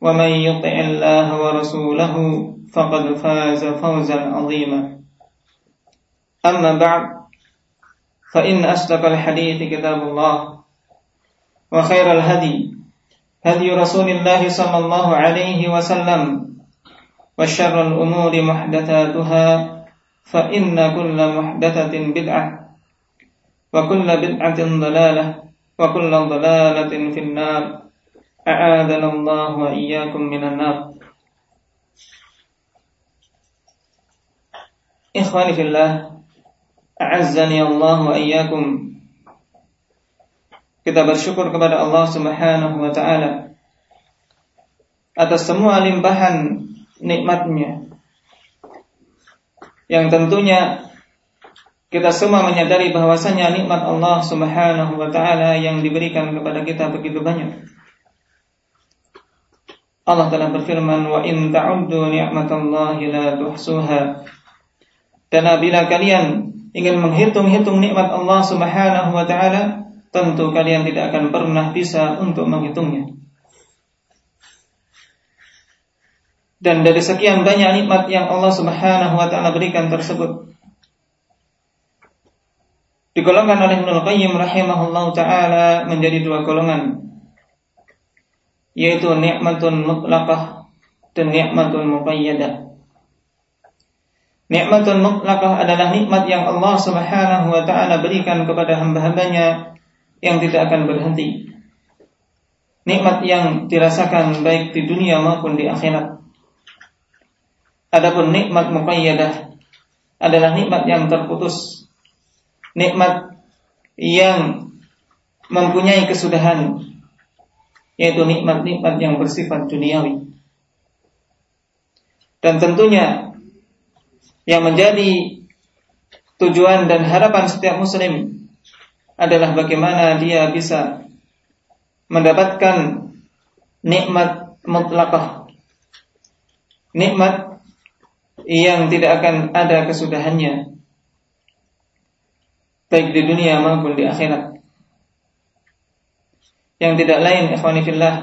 ومن يطع الله ورسوله فقد فاز فوزا عظيما. أما بعد فإن أصدق الحديث كتاب الله وخير الهدي هدي رسول الله صلى الله عليه وسلم وشر الأمور محدثاتها فإن كل محدثة بدعة وكل بدعة ضلالة وكل ضلالة في النار. أعاذنا الله وإياكم من النار إخواني في الله أعزني الله وإياكم kita bersyukur kepada Allah Subhanahu wa taala atas semua limpahan nikmatnya yang tentunya kita semua menyadari bahwasanya nikmat Allah Subhanahu wa taala yang diberikan kepada kita begitu banyak. Allah telah berfirman wa in ta'uddu ni'matallahi la tuhsuha. Dan apabila kalian ingin menghitung-hitung nikmat Allah Subhanahu wa taala, tentu kalian tidak akan pernah bisa untuk menghitungnya. Dan dari sekian banyak nikmat yang Allah Subhanahu wa taala berikan tersebut digolongkan oleh Ibnu Qayyim rahimahullah taala menjadi dua golongan yaitu nikmatun mutlaqah dan nikmatun muqayyadah. Nikmatun mutlaqah adalah nikmat yang Allah Subhanahu wa taala berikan kepada hamba-hambanya yang tidak akan berhenti. Nikmat yang dirasakan baik di dunia maupun di akhirat. Adapun nikmat muqayyadah adalah nikmat yang terputus. Nikmat yang mempunyai kesudahan yaitu nikmat-nikmat yang bersifat duniawi. Dan tentunya yang menjadi tujuan dan harapan setiap muslim adalah bagaimana dia bisa mendapatkan nikmat mutlakah. Nikmat yang tidak akan ada kesudahannya baik di dunia maupun di akhirat. Yang tidak lain ikhwani fillah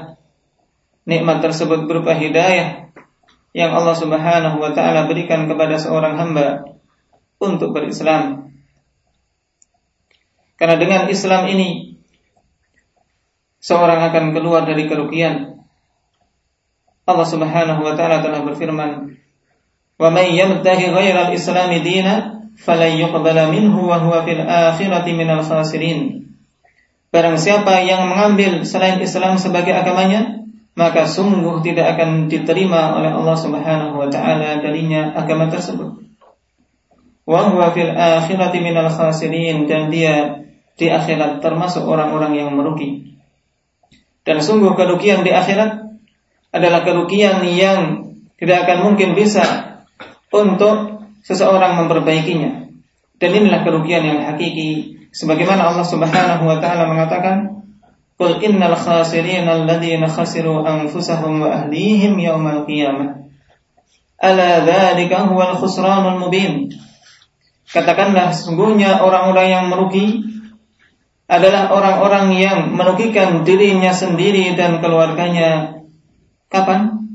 nikmat tersebut berupa hidayah yang Allah Subhanahu wa taala berikan kepada seorang hamba untuk berislam karena dengan Islam ini seorang akan keluar dari kerugian. Allah Subhanahu wa taala telah berfirman, "Wa may yabtaghi ghayra al-islam dina falan yuqbala minhu wa huwa fil akhirati minal khasirin." Barang siapa yang mengambil selain Islam sebagai agamanya, maka sungguh tidak akan diterima oleh Allah Subhanahu wa taala darinya agama tersebut. Wa huwa fil akhirati minal khasirin dan dia di akhirat termasuk orang-orang yang merugi. Dan sungguh kerugian di akhirat adalah kerugian yang tidak akan mungkin bisa untuk seseorang memperbaikinya. Dan inilah kerugian yang hakiki sebagaimana Allah Subhanahu wa taala mengatakan, "Qul innal khasirina alladziina khasiru anfusahum wa ahlihim yaumal qiyamah." ala dzalika huwal khusranul mubin. Katakanlah sungguhnya orang-orang yang merugi adalah orang-orang yang merugikan dirinya sendiri dan keluarganya. Kapan?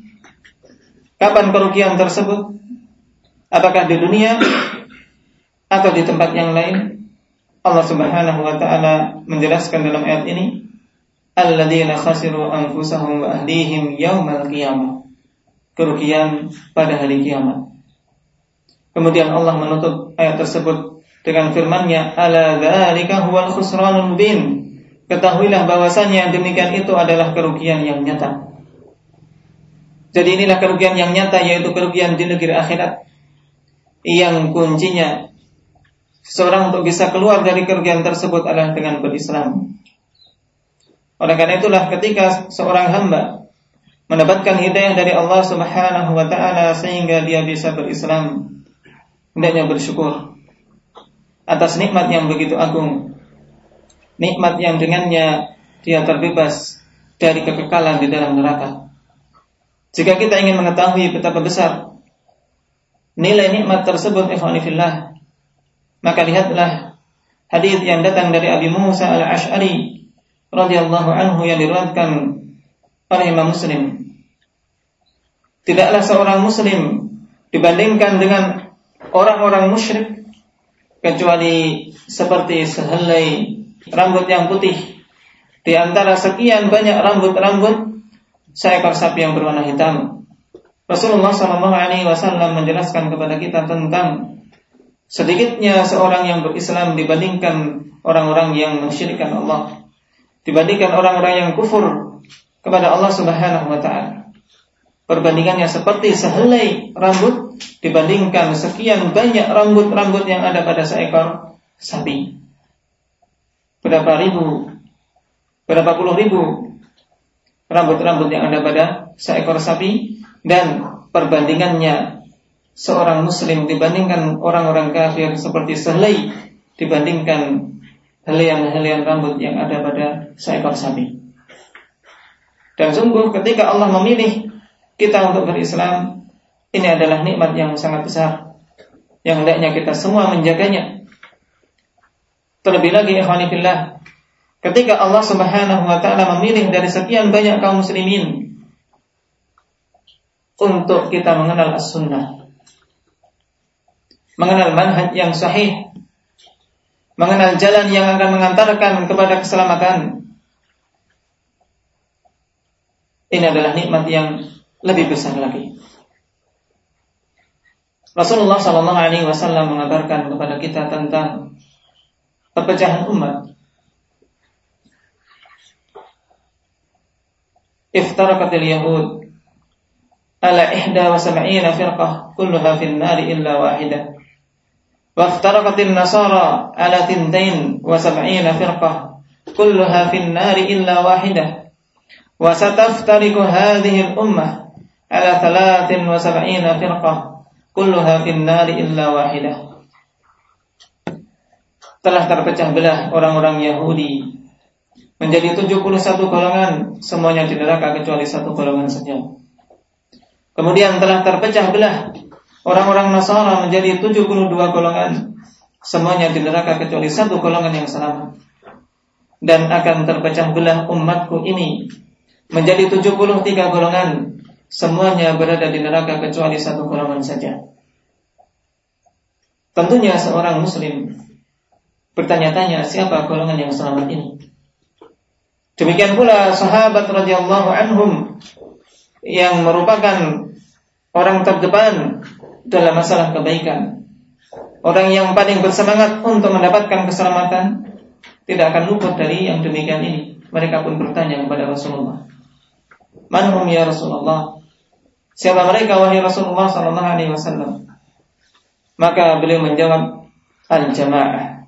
Kapan kerugian tersebut? Apakah di dunia atau di tempat yang lain Allah Subhanahu wa taala menjelaskan dalam ayat ini alladzina khasiru anfusahum wa ahlihim yaumal qiyamah kerugian pada hari kiamat. Kemudian Allah menutup ayat tersebut dengan firman-Nya, "Ala dzalika huwal khusranul mubin." Ketahuilah bahwasanya yang demikian itu adalah kerugian yang nyata. Jadi inilah kerugian yang nyata yaitu kerugian di negeri akhirat. Yang kuncinya seseorang untuk bisa keluar dari kerugian tersebut adalah dengan berislam. Oleh karena itulah ketika seorang hamba mendapatkan hidayah dari Allah Subhanahu wa taala sehingga dia bisa berislam. Hendaknya bersyukur atas nikmat yang begitu agung. Nikmat yang dengannya dia terbebas dari kekekalan di dalam neraka. Jika kita ingin mengetahui betapa besar nilai nikmat tersebut ikhwani fillah, maka lihatlah hadis yang datang dari Abi Musa al-Ash'ari radhiyallahu anhu yang diriwayatkan oleh Imam Muslim Tidaklah seorang muslim dibandingkan dengan orang-orang musyrik kecuali seperti sehelai rambut yang putih di antara sekian banyak rambut-rambut seekor sapi yang berwarna hitam. Rasulullah Wasallam menjelaskan kepada kita tentang sedikitnya seorang yang berislam dibandingkan orang-orang yang mensyirikan Allah, dibandingkan orang-orang yang kufur kepada Allah Subhanahu Wa Taala. Perbandingannya seperti sehelai rambut dibandingkan sekian banyak rambut-rambut yang ada pada seekor sapi. Berapa ribu, berapa puluh ribu rambut-rambut yang ada pada seekor sapi dan perbandingannya seorang muslim dibandingkan orang-orang kafir seperti sehelai dibandingkan helaian-helaian rambut yang ada pada seekor sapi. Dan sungguh ketika Allah memilih kita untuk berislam ini adalah nikmat yang sangat besar yang hendaknya kita semua menjaganya. Terlebih lagi ikhwanifillah ketika Allah Subhanahu wa taala memilih dari sekian banyak kaum muslimin untuk kita mengenal as-sunnah. Mengenal manhaj yang sahih, mengenal jalan yang akan mengantarkan kepada keselamatan. Ini adalah nikmat yang lebih besar lagi. Rasulullah Shallallahu Alaihi Wasallam mengabarkan kepada kita tentang perpecahan umat. Iftaraqatil Yahud ala ihda wa sab'ina firqah kulluha fin nari illa wahidah. وافترقت النصارى على تنتين وسبعين فرقة كلها في النار إلا واحدة وستفترق هذه الأمة ala thalathin wa sab'ina firqah kulluha fin nari illa wahidah telah terpecah belah orang-orang Yahudi menjadi 71 golongan semuanya di neraka kecuali satu golongan saja kemudian telah terpecah belah orang-orang Nasara menjadi 72 golongan semuanya di neraka kecuali satu golongan yang selamat dan akan terpecah belah umatku ini menjadi 73 golongan semuanya berada di neraka kecuali satu golongan saja. Tentunya seorang muslim bertanya-tanya siapa golongan yang selamat ini. Demikian pula sahabat radhiyallahu anhum yang merupakan orang terdepan dalam masalah kebaikan. Orang yang paling bersemangat untuk mendapatkan keselamatan tidak akan luput dari yang demikian ini. Mereka pun bertanya kepada Rasulullah. Manhum ya Rasulullah? Siapa mereka wahai Rasulullah sallallahu alaihi wasallam? Maka beliau menjawab al-jamaah.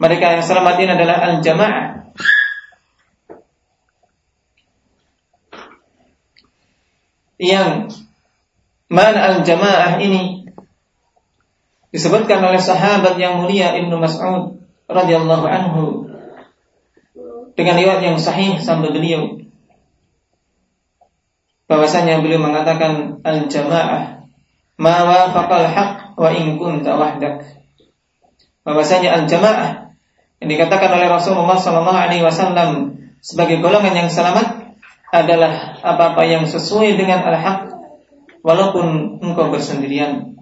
Mereka yang selamat ini adalah al-jamaah. Yang mana al-jamaah ini disebutkan oleh sahabat yang mulia Ibnu Mas'ud radhiyallahu anhu dengan riwayat yang sahih sampai beliau bahwasanya beliau mengatakan al-jamaah ma wafaqal haq wa in kunta wahdak. Bahwasanya al-jamaah yang dikatakan oleh Rasulullah sallallahu alaihi wasallam sebagai golongan yang selamat adalah apa-apa yang sesuai dengan al-haq walaupun engkau bersendirian.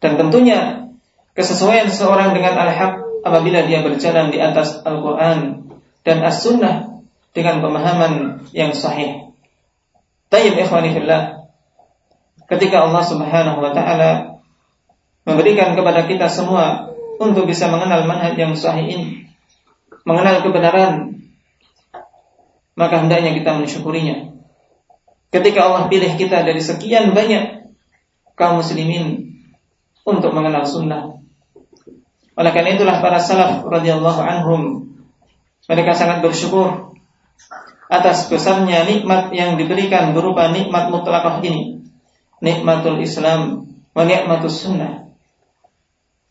Dan tentunya kesesuaian seseorang dengan al-haq apabila dia berjalan di atas Al-Quran dan As-Sunnah dengan pemahaman yang sahih. Tayyib ikhwani fillah. Ketika Allah Subhanahu wa taala memberikan kepada kita semua untuk bisa mengenal manhaj yang sahih ini, mengenal kebenaran, maka hendaknya kita mensyukurinya. Ketika Allah pilih kita dari sekian banyak kaum muslimin untuk mengenal sunnah. Oleh karena itulah para salaf radhiyallahu anhum mereka sangat bersyukur atas besarnya nikmat yang diberikan berupa nikmat mutlakah ini. Nikmatul Islam wa nikmatus sunnah.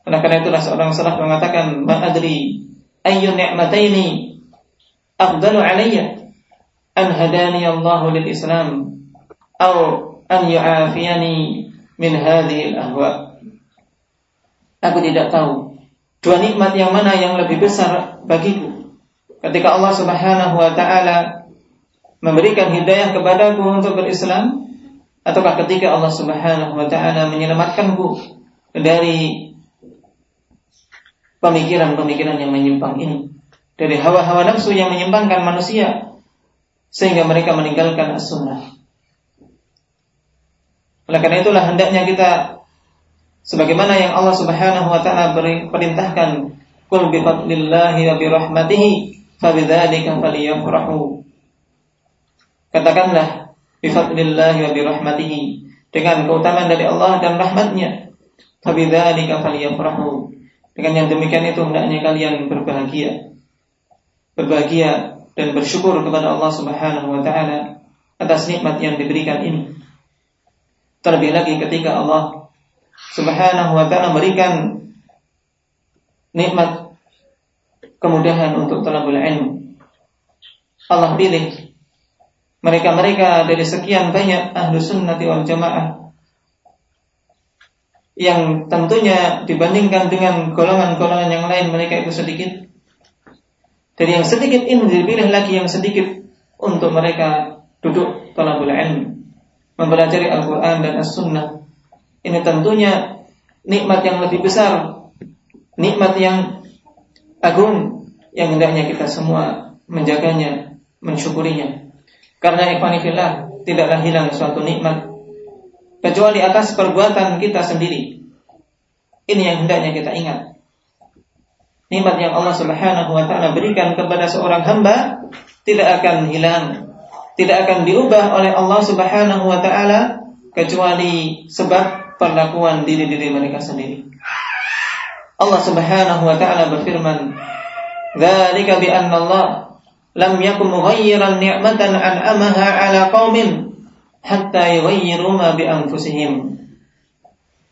Oleh karena itulah seorang salaf mengatakan, "Ma'adri ayyu ni'mataini afdalu alayya an hadani Allah lil Islam an yu'afiyani min hadhihi al-ahwa." Aku tidak tahu dua nikmat yang mana yang lebih besar bagiku ketika Allah Subhanahu wa taala memberikan hidayah kepadaku untuk berislam ataukah ketika Allah Subhanahu wa taala menyelamatkanku dari pemikiran-pemikiran yang menyimpang ini dari hawa-hawa nafsu yang menyimpangkan manusia sehingga mereka meninggalkan as-sunnah. Oleh karena itulah hendaknya kita sebagaimana yang Allah Subhanahu wa taala perintahkan kul bi fadlillahi wa bi rahmatihi fabidzalika falyafrahu Katakanlah bifadlillah wa birahmatihi dengan keutamaan dari Allah dan rahmatnya. Fabidzalika falyafrahu. Dengan yang demikian itu hendaknya kalian berbahagia. Berbahagia dan bersyukur kepada Allah Subhanahu wa taala atas nikmat yang diberikan ini. Terlebih lagi ketika Allah Subhanahu wa taala memberikan nikmat kemudahan untuk talabul ilmu. Allah pilih mereka-mereka dari sekian banyak ahlu sunnati wal jamaah yang tentunya dibandingkan dengan golongan-golongan yang lain mereka itu sedikit dari yang sedikit ini dipilih lagi yang sedikit untuk mereka duduk talabul ilm mempelajari Al-Quran dan As-Sunnah. Ini tentunya nikmat yang lebih besar. Nikmat yang agung yang hendaknya kita semua menjaganya mensyukurinya. Karena ikhwanifillah tidaklah hilang suatu nikmat. Kecuali atas perbuatan kita sendiri. Ini yang hendaknya kita ingat. Nikmat yang Allah Subhanahu wa taala berikan kepada seorang hamba tidak akan hilang, tidak akan diubah oleh Allah Subhanahu wa taala kecuali sebab perlakuan diri-diri mereka sendiri. Allah Subhanahu wa taala berfirman, "Dzalika bi anna Allah lam yakun mughayyiran ni'matan an'amaha ala qaumin hatta yughayyiru ma bi anfusihim.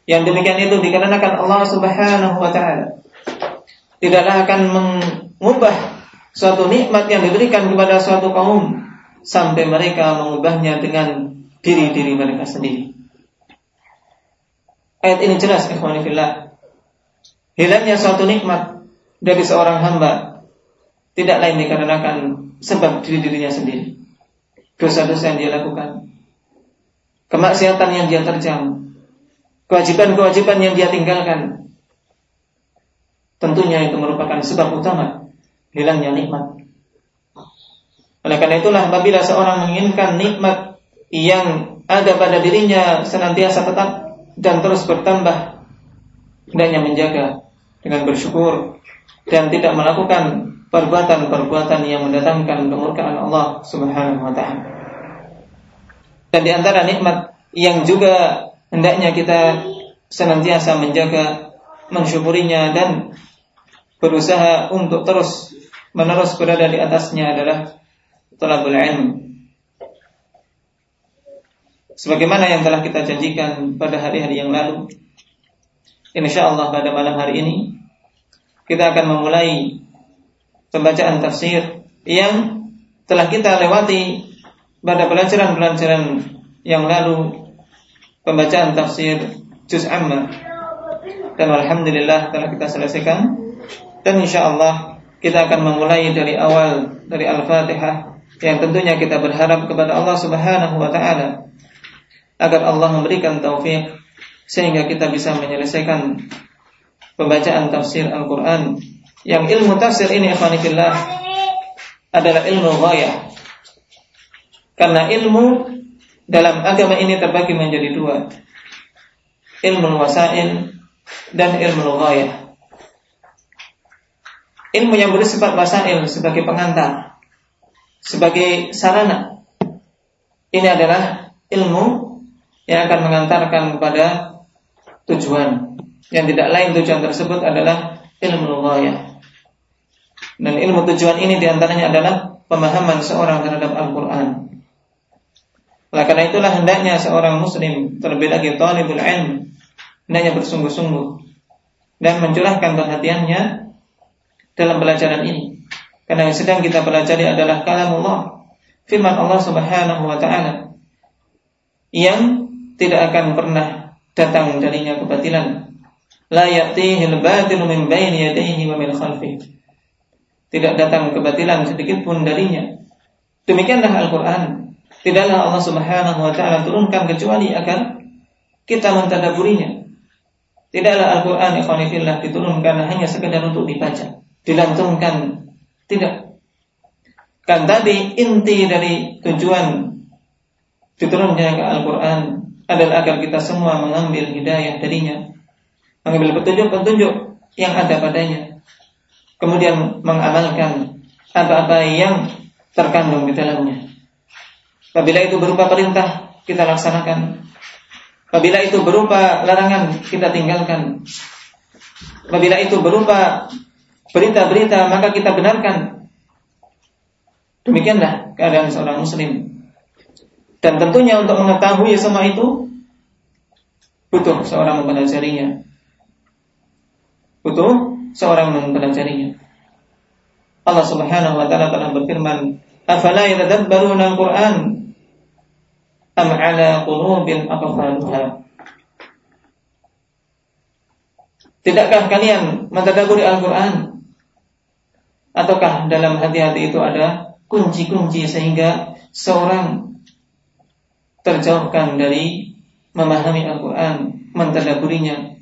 Yang demikian itu dikarenakan Allah Subhanahu wa taala tidaklah akan mengubah suatu nikmat yang diberikan kepada suatu kaum sampai mereka mengubahnya dengan diri-diri mereka sendiri. Ayat ini jelas ikhwan fillah. Hilangnya suatu nikmat dari seorang hamba tidak lain dikarenakan sebab diri dirinya sendiri. Dosa-dosa yang dia lakukan, kemaksiatan yang dia terjang, kewajiban-kewajiban yang dia tinggalkan. Tentunya itu merupakan sebab utama hilangnya nikmat. Oleh karena itulah apabila seorang menginginkan nikmat yang ada pada dirinya senantiasa tetap dan terus bertambah, hendaknya menjaga dengan bersyukur dan tidak melakukan perbuatan-perbuatan yang mendatangkan kemurkaan Allah Subhanahu wa taala. Dan di antara nikmat yang juga hendaknya kita senantiasa menjaga, mensyukurinya dan berusaha untuk terus menerus berada di atasnya adalah talabul ilm. Sebagaimana yang telah kita janjikan pada hari-hari yang lalu, insya Allah pada malam hari ini kita akan memulai pembacaan tafsir yang telah kita lewati pada pelajaran-pelajaran yang lalu pembacaan tafsir juz amma dan alhamdulillah telah kita selesaikan dan insyaallah kita akan memulai dari awal dari Al-Fatihah yang tentunya kita berharap kepada Allah Subhanahu wa taala agar Allah memberikan taufik sehingga kita bisa menyelesaikan pembacaan tafsir Al-Qur'an. Yang ilmu tafsir ini ikhwanillah adalah ilmu ghayah. Karena ilmu dalam agama ini terbagi menjadi dua. Ilmu wasail dan ilmu ghayah ilmu yang bersifat wasail sebagai pengantar sebagai sarana. Ini adalah ilmu yang akan mengantarkan kepada tujuan. Yang tidak lain tujuan tersebut adalah ilmu ghayah. Dan ilmu tujuan ini di antaranya adalah pemahaman seorang terhadap Al-Quran. Oleh karena itulah hendaknya seorang muslim terlebih lagi talibul ilm hendaknya bersungguh-sungguh dan mencurahkan perhatiannya dalam pelajaran ini. Karena yang sedang kita pelajari adalah kalam Allah, firman Allah Subhanahu wa taala yang tidak akan pernah datang darinya kebatilan. La ya'tihi al-batilu min bayni yadayhi wa min khalfihi. Tidak datang kebatilan sedikit pun darinya. Demikianlah Al-Qur'an. Tidaklah Allah Subhanahu wa taala turunkan kecuali akan kita mentadaburinya. Tidaklah Al-Qur'an ikhwanillah diturunkan hanya sekedar untuk dibaca, dilantunkan. Tidak. Kan tadi inti dari tujuan diturunnya ke Al-Quran adalah agar kita semua mengambil hidayah darinya, mengambil petunjuk-petunjuk yang ada padanya, kemudian mengamalkan apa-apa yang terkandung di dalamnya. Apabila itu berupa perintah, kita laksanakan. Apabila itu berupa larangan, kita tinggalkan. Apabila itu berupa berita-berita, maka kita benarkan. Demikianlah keadaan seorang muslim dan tentunya untuk mengetahui semua itu butuh seorang mempelajarinya. Butuh seorang mempelajarinya. Allah Subhanahu wa taala telah berfirman, "Afala yatadabbaruna al-Qur'an am 'ala qulubin aqfaluha?" Tidakkah kalian mentadaburi Al-Qur'an? Ataukah dalam hati-hati itu ada kunci-kunci sehingga seorang terjauhkan dari memahami Al-Quran, mentadaburinya,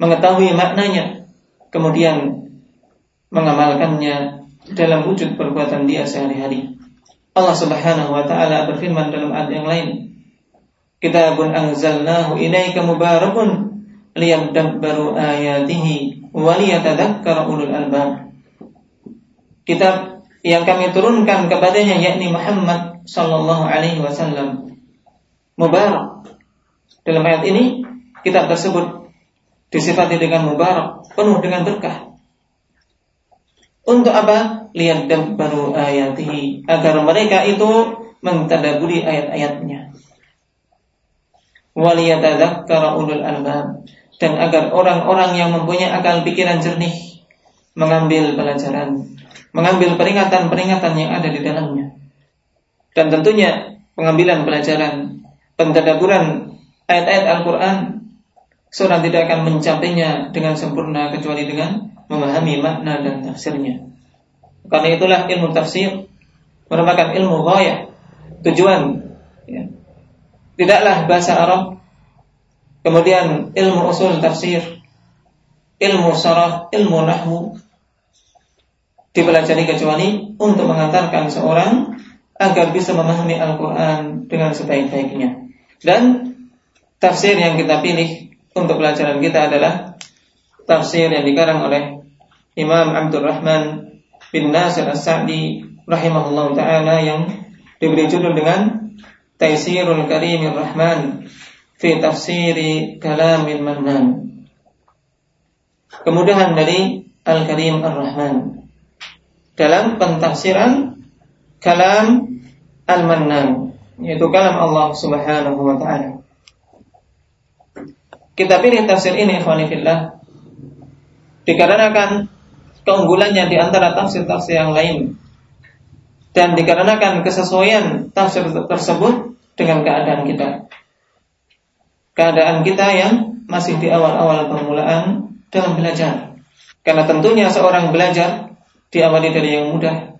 mengetahui maknanya, kemudian mengamalkannya dalam wujud perbuatan dia sehari-hari. Allah Subhanahu wa taala berfirman dalam ayat yang lain, "Kitabun anzalnahu ilaika mubarakun liyadabbaru ayatihi wa liyatadzakkara ulul albab." Kitab yang kami turunkan kepadanya yakni Muhammad sallallahu alaihi wasallam mubarak. Dalam ayat ini kitab tersebut disifati dengan mubarak, penuh dengan berkah. Untuk apa? Lihat dan baru ayatihi agar mereka itu mentadaburi ayat-ayatnya. Waliyatadzakara ulul albab dan agar orang-orang yang mempunyai akal pikiran jernih mengambil pelajaran, mengambil peringatan-peringatan yang ada di dalamnya. Dan tentunya pengambilan pelajaran pentadaburan ayat-ayat Al-Quran seorang tidak akan mencapainya dengan sempurna kecuali dengan memahami makna dan tafsirnya. Karena itulah ilmu tafsir merupakan ilmu ghayah, tujuan. Ya. Tidaklah bahasa Arab, kemudian ilmu usul tafsir, ilmu sarah, ilmu nahwu dipelajari kecuali untuk mengantarkan seorang agar bisa memahami Al-Quran dengan sebaik-baiknya. Dan tafsir yang kita pilih untuk pelajaran kita adalah tafsir yang dikarang oleh Imam Abdul Rahman bin Nasir As-Sa'di rahimahullah taala yang diberi judul dengan Taisirul Karimir Rahman fi tafsiri kalamil mannan. Kemudahan dari Al-Karim Ar-Rahman dalam pentafsiran kalam Al-Mannan yaitu kalam Allah Subhanahu wa taala. Kita pilih tafsir ini ikhwanillah dikarenakan keunggulannya di antara tafsir-tafsir yang lain dan dikarenakan kesesuaian tafsir tersebut dengan keadaan kita. keadaan kita yang masih di awal-awal permulaan dalam belajar. Karena tentunya seorang belajar diawali dari yang mudah,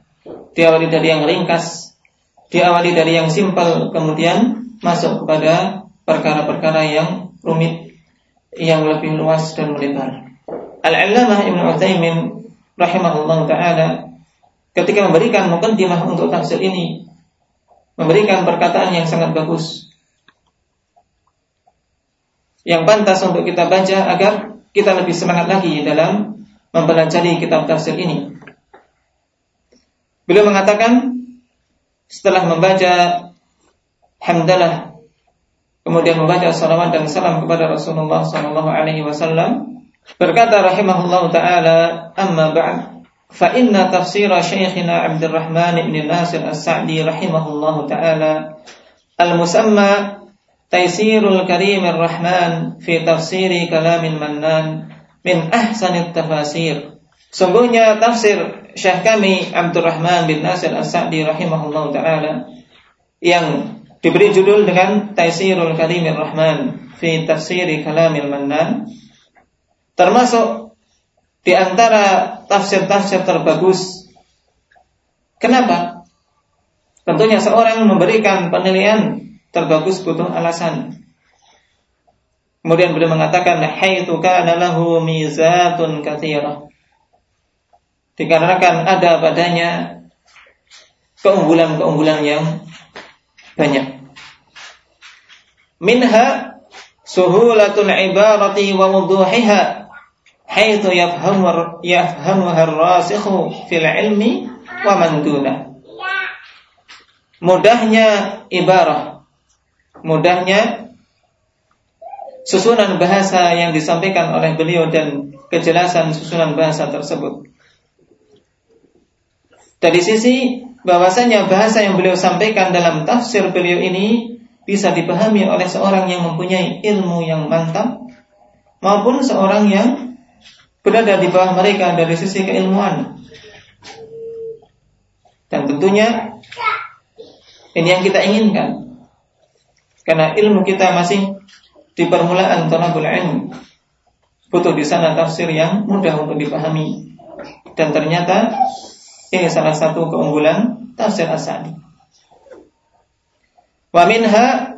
diawali dari yang ringkas, diawali dari yang simpel, kemudian masuk kepada perkara-perkara yang rumit, yang lebih luas dan melebar. Al-Allamah Ibn Uthaymin rahimahullah ta'ala ketika memberikan mukaddimah untuk tafsir ini memberikan perkataan yang sangat bagus yang pantas untuk kita baca agar kita lebih semangat lagi dalam mempelajari kitab tafsir ini. Beliau mengatakan setelah membaca hamdalah kemudian membaca salawat dan salam kepada Rasulullah sallallahu alaihi wasallam berkata rahimahullah taala amma ba'd fa inna tafsir Syekhina Abdul Rahman ibn Nasir As-Sa'di rahimahullah taala al-musamma Taisirul Karimir Rahman fi tafsiri kalamin mannan min ahsanit tafasir. Sungguhnya tafsir Syekh kami Abdurrahman bin Nasir As-Sa'di rahimahullah taala yang diberi judul dengan Taisirul Karimir Rahman fi tafsiri kalamil mannan termasuk di antara tafsir-tafsir terbagus. Kenapa? Tentunya seorang memberikan penilaian terbagus butuh alasan. Kemudian beliau mengatakan haitsu kana lahu mizatun katsirah. Dikarenakan ada padanya keunggulan-keunggulan yang banyak. Minha suhulatul ibarati wa wuduhiha haitsu yafhamu yafhamuha ar-rasikhu fil ilmi wa man Mudahnya ibarah mudahnya susunan bahasa yang disampaikan oleh beliau dan kejelasan susunan bahasa tersebut. Dari sisi bahwasanya bahasa yang beliau sampaikan dalam tafsir beliau ini bisa dipahami oleh seorang yang mempunyai ilmu yang mantap maupun seorang yang berada di bawah mereka dari sisi keilmuan. Dan tentunya ini yang kita inginkan. Karena ilmu kita masih di permulaan talabul ilmu. Butuh di sana tafsir yang mudah untuk dipahami. Dan ternyata ini salah satu keunggulan tafsir As-Sa'di. Wa minha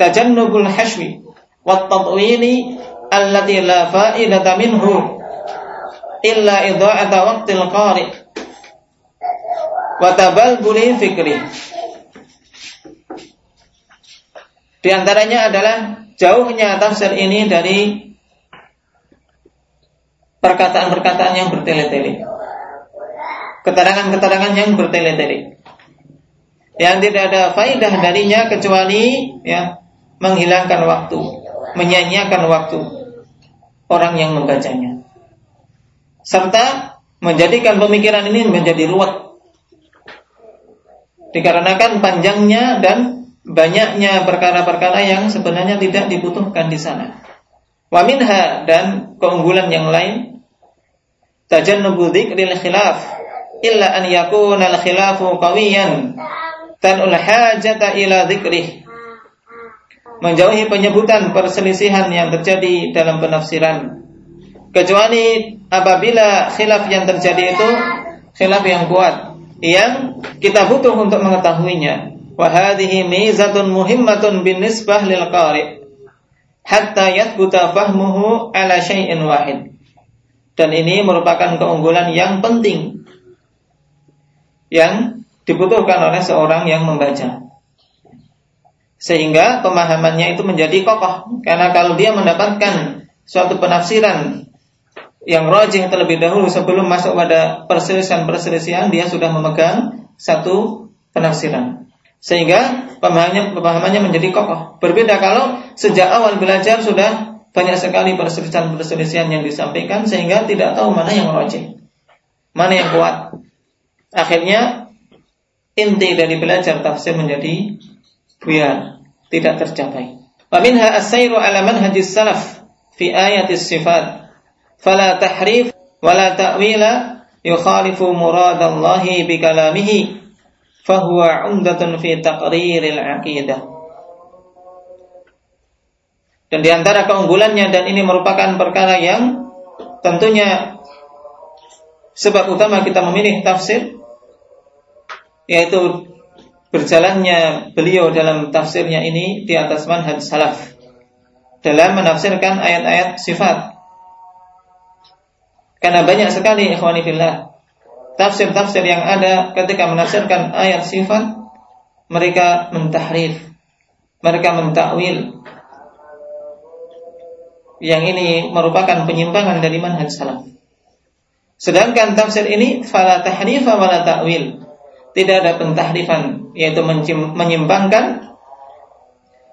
tajannubul hashwi wa tadwini allati la fa'idata minhu illa idha'ata waqtil qari wa tabalbuli fikri Di antaranya adalah jauhnya tafsir ini dari perkataan-perkataan yang bertele-tele. Keterangan-keterangan yang bertele-tele. Yang tidak ada faidah darinya kecuali ya menghilangkan waktu, menyanyiakan waktu orang yang membacanya. Serta menjadikan pemikiran ini menjadi ruwet. Dikarenakan panjangnya dan banyaknya perkara-perkara yang sebenarnya tidak dibutuhkan di sana. Wa minha dan keunggulan yang lain tajannubu dzikril khilaf illa an yakuna al khilafu qawiyan tanul hajata ila dzikrih menjauhi penyebutan perselisihan yang terjadi dalam penafsiran. Kecuali apabila khilaf yang terjadi itu khilaf yang kuat yang kita butuh untuk mengetahuinya. Wa hadhihi mizatun muhimmatun binisbah lil qari. Hatta yathbuta fahmuhu ala syai'in wahid. Dan ini merupakan keunggulan yang penting yang dibutuhkan oleh seorang yang membaca sehingga pemahamannya itu menjadi kokoh karena kalau dia mendapatkan suatu penafsiran yang rojing terlebih dahulu sebelum masuk pada perselisihan-perselisihan dia sudah memegang satu penafsiran sehingga pemahamannya, pemahamannya menjadi kokoh. Berbeda kalau sejak awal belajar sudah banyak sekali perselisihan-perselisihan yang disampaikan sehingga tidak tahu mana yang rojih, mana yang kuat. Akhirnya inti dari belajar tafsir menjadi buyar, tidak tercapai. Wa minha as-sayru ala manhajis salaf fi ayatis sifat. Fala tahrif wala ta'wila yukhalifu muradallahi bi kalamihi fahuwa umdatun fi taqriril aqidah. Dan di antara keunggulannya dan ini merupakan perkara yang tentunya sebab utama kita memilih tafsir yaitu berjalannya beliau dalam tafsirnya ini di atas manhaj salaf dalam menafsirkan ayat-ayat sifat. Karena banyak sekali ikhwani fillah tafsir-tafsir yang ada ketika menafsirkan ayat sifat mereka mentahrif, mereka mentakwil, yang ini merupakan penyimpangan dari manhaj salaf. Sedangkan tafsir ini fala tahrifa wala ta'wil. Tidak ada pentahrifan yaitu menyimpangkan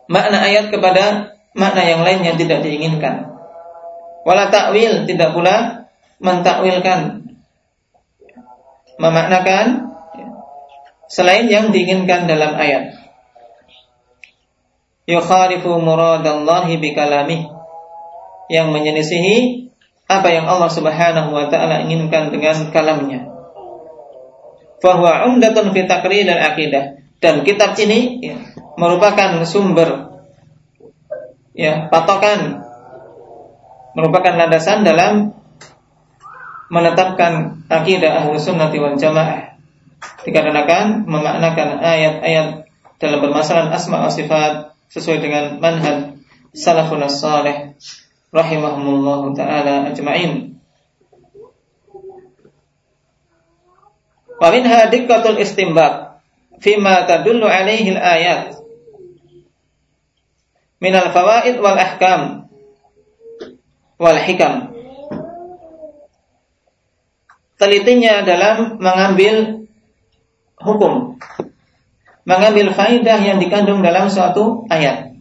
makna ayat kepada makna yang lain yang tidak diinginkan. Wala ta'wil tidak pula mentakwilkan memaknakan selain yang diinginkan dalam ayat. Yukhalifu muradallahi bikalamih yang menyelisihi apa yang Allah Subhanahu wa taala inginkan dengan kalamnya. Fahuwa umdatun fi dan akidah. Dan kitab ini ya, merupakan sumber ya, patokan merupakan landasan dalam menetapkan akidah ahlu sunnati wal jamaah dikarenakan memaknakan ayat-ayat dalam permasalahan asma wa sifat sesuai dengan manhaj salafun salih rahimahumullah taala ajma'in. Wa minha diqqatul istinbat fima tadullu alaihi al-ayat min al-fawaid wal ahkam wal hikam. Telitinya dalam mengambil hukum, mengambil faidah yang dikandung dalam suatu ayat.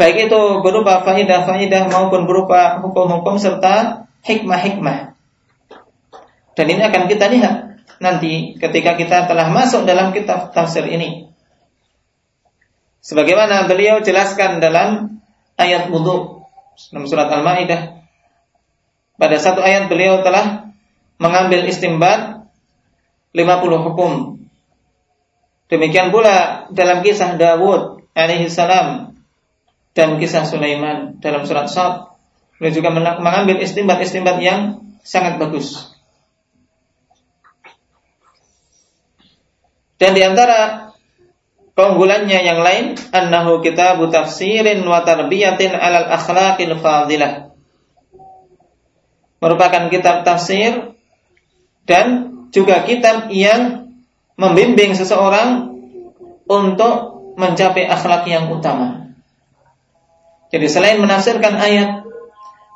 Baik itu berupa faidah-faidah maupun berupa hukum-hukum serta hikmah-hikmah. Dan ini akan kita lihat nanti ketika kita telah masuk dalam kitab tafsir ini. Sebagaimana beliau jelaskan dalam ayat wudhu dalam surat Al-Maidah. Pada satu ayat beliau telah mengambil istimbat 50 hukum. Demikian pula dalam kisah Dawud alaihi salam dan kisah Sulaiman dalam surat Sad. Beliau juga mengambil istimbat-istimbat yang sangat bagus. Dan di antara keunggulannya yang lain, annahu kitabu tafsirin wa tarbiyatin alal akhlaqil fadilah. Merupakan kitab tafsir dan juga kitab yang membimbing seseorang untuk mencapai akhlak yang utama. Jadi selain menafsirkan ayat,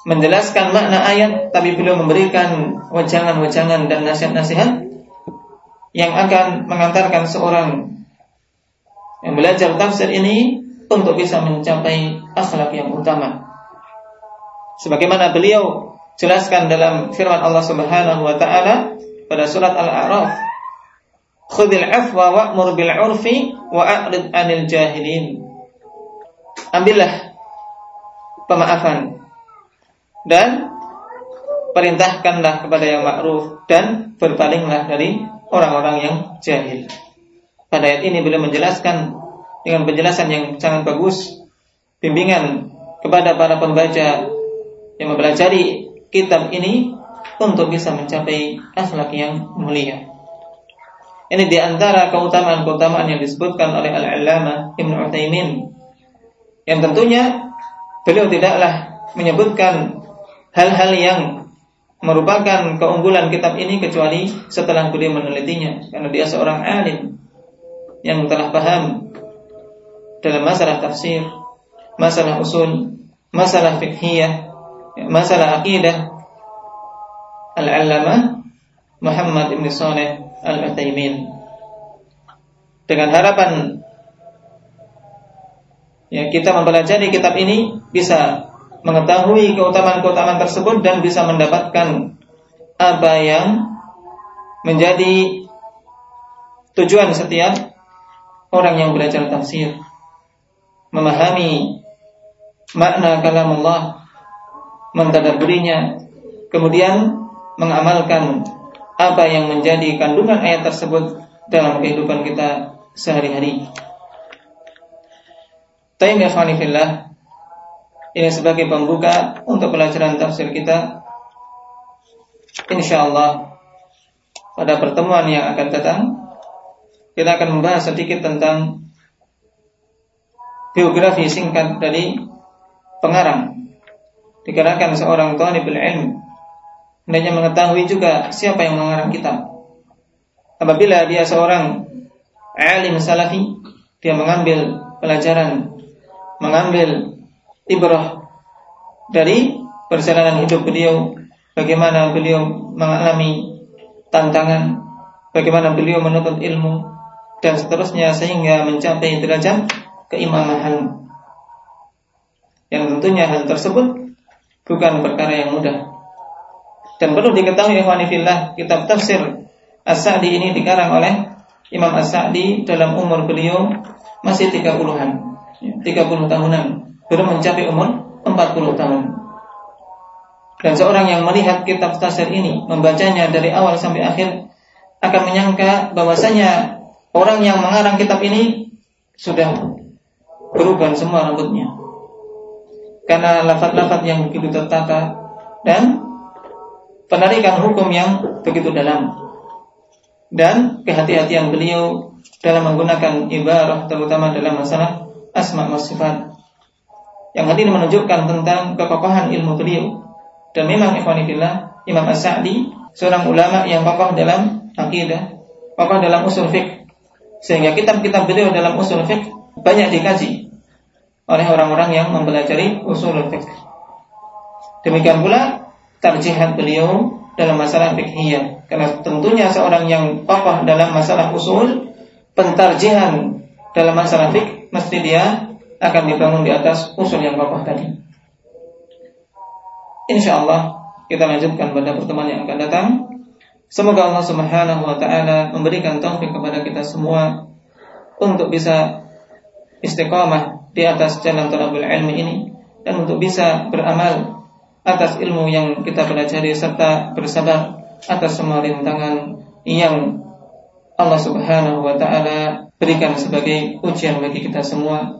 menjelaskan makna ayat, tapi beliau memberikan wajangan-wajangan dan nasihat-nasihat yang akan mengantarkan seorang yang belajar tafsir ini untuk bisa mencapai akhlak yang utama. Sebagaimana beliau jelaskan dalam firman Allah Subhanahu wa taala pada surat Al-A'raf, "Khudhil 'afwa wa'mur bil 'urfi wa a'rid 'anil jahilin." Ambillah pemaafan dan perintahkanlah kepada yang ma'ruf dan berpalinglah dari orang-orang yang jahil. Pada ayat ini beliau menjelaskan dengan penjelasan yang sangat bagus bimbingan kepada para pembaca yang mempelajari kitab ini untuk bisa mencapai akhlak yang mulia. Ini di antara keutamaan-keutamaan yang disebutkan oleh Al-Allamah Ibn Utsaimin yang tentunya beliau tidaklah menyebutkan hal-hal yang merupakan keunggulan kitab ini kecuali setelah beliau menelitinya karena dia seorang alim yang telah paham dalam masalah tafsir, masalah usul, masalah fikhiyah, masalah akidah. Al-Allamah Muhammad Ibn Saleh Al-Utsaimin. Dengan harapan ya kita mempelajari kitab ini bisa mengetahui keutamaan-keutamaan tersebut dan bisa mendapatkan apa yang menjadi tujuan setiap orang yang belajar tafsir memahami makna kalam Allah mentadaburinya kemudian mengamalkan apa yang menjadi kandungan ayat tersebut dalam kehidupan kita sehari-hari. Tayyib fillah ini sebagai pembuka untuk pelajaran tafsir kita. Insyaallah pada pertemuan yang akan datang kita akan membahas sedikit tentang biografi singkat dari pengarang. Dikarenakan seorang talibul ilm hendaknya mengetahui juga siapa yang mengarang kitab. Apabila dia seorang alim salafi, dia mengambil pelajaran, mengambil ibrah dari perjalanan hidup beliau, bagaimana beliau mengalami tantangan, bagaimana beliau menuntut ilmu, dan seterusnya sehingga mencapai derajat keimaman yang tentunya hal tersebut bukan perkara yang mudah. Dan perlu diketahui ikhwanifillah kitab tafsir As-Sa'di ini dikarang oleh Imam As-Sa'di dalam umur beliau masih 30-an 30 tahunan belum mencapai umur 40 tahun dan seorang yang melihat kitab tafsir ini membacanya dari awal sampai akhir akan menyangka bahwasanya Orang yang mengarang kitab ini sudah berubah semua rambutnya. Karena lafaz-lafaz yang begitu tertata dan penarikan hukum yang begitu dalam. Dan kehati-hatian beliau dalam menggunakan ibarat terutama dalam masalah asma wa. Yang ini menunjukkan tentang kekokohan ilmu beliau. Dan memang ikhwanifillah Imam As-Sa'di seorang ulama yang kokoh dalam akidah, kokoh dalam usul fiqh sehingga kitab-kitab beliau dalam usul fiqh banyak dikaji oleh orang-orang yang mempelajari usul fiqh. Demikian pula tarjihat beliau dalam masalah fikhiyah. Karena tentunya seorang yang kokoh dalam masalah usul, pentarjihan dalam masalah fikih mesti dia akan dibangun di atas usul yang kokoh tadi. Insya Allah kita lanjutkan pada pertemuan yang akan datang. Semoga Allah Subhanahu wa taala memberikan taufik kepada kita semua untuk bisa istiqamah di atas jalan talabul ilmi ini dan untuk bisa beramal atas ilmu yang kita pelajari serta bersabar atas semua rintangan yang Allah Subhanahu wa taala berikan sebagai ujian bagi kita semua.